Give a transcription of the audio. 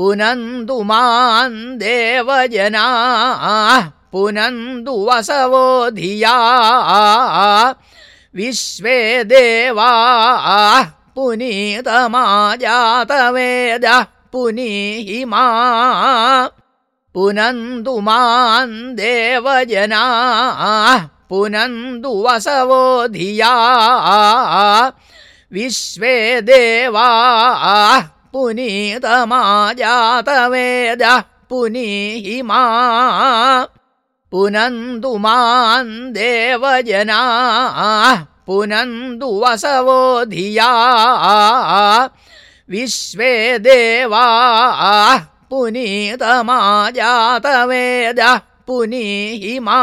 पुनन्तु मान् देवजनाः पुनन्तु वसवो धिया विश्वे देवाः पुनीतमाजातवेदः पुनीहि मा पुनन्तु मान् देवजनाः पुनन्तु वसवो धिया विश्वे देवाः पुनीतमाजातवेदः पुनीहि मा पुनन्तु मान् देवजनाः। पुनन्तु वसवो धिया। विश्वे देवाः। पुनीतमाजातवेदः पुनीहि मा